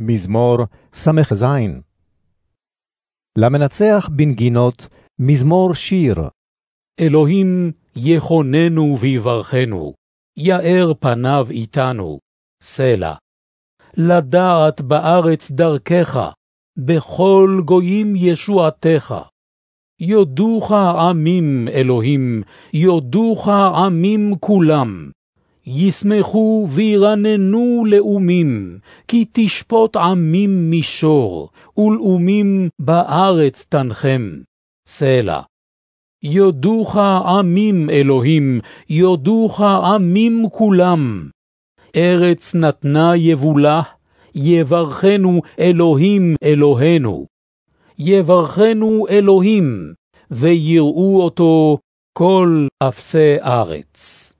מזמור ס"ז. למנצח בנגינות, מזמור שיר. אלוהים יכוננו ויברכנו, יאר פניו איתנו, סלע. לדעת בארץ דרכך, בכל גויים ישועתך. יודוך עמים, אלוהים, יודוך עמים כולם. ישמחו וירננו לאומים, כי תשפוט עמים מישור, ולאומים בארץ תנחם. סלע. יודוך עמים, אלוהים, יודוך עמים כולם. ארץ נתנה יבולה, יברכנו אלוהים אלוהינו. יברכנו אלוהים, ויראו אותו כל אפסי ארץ.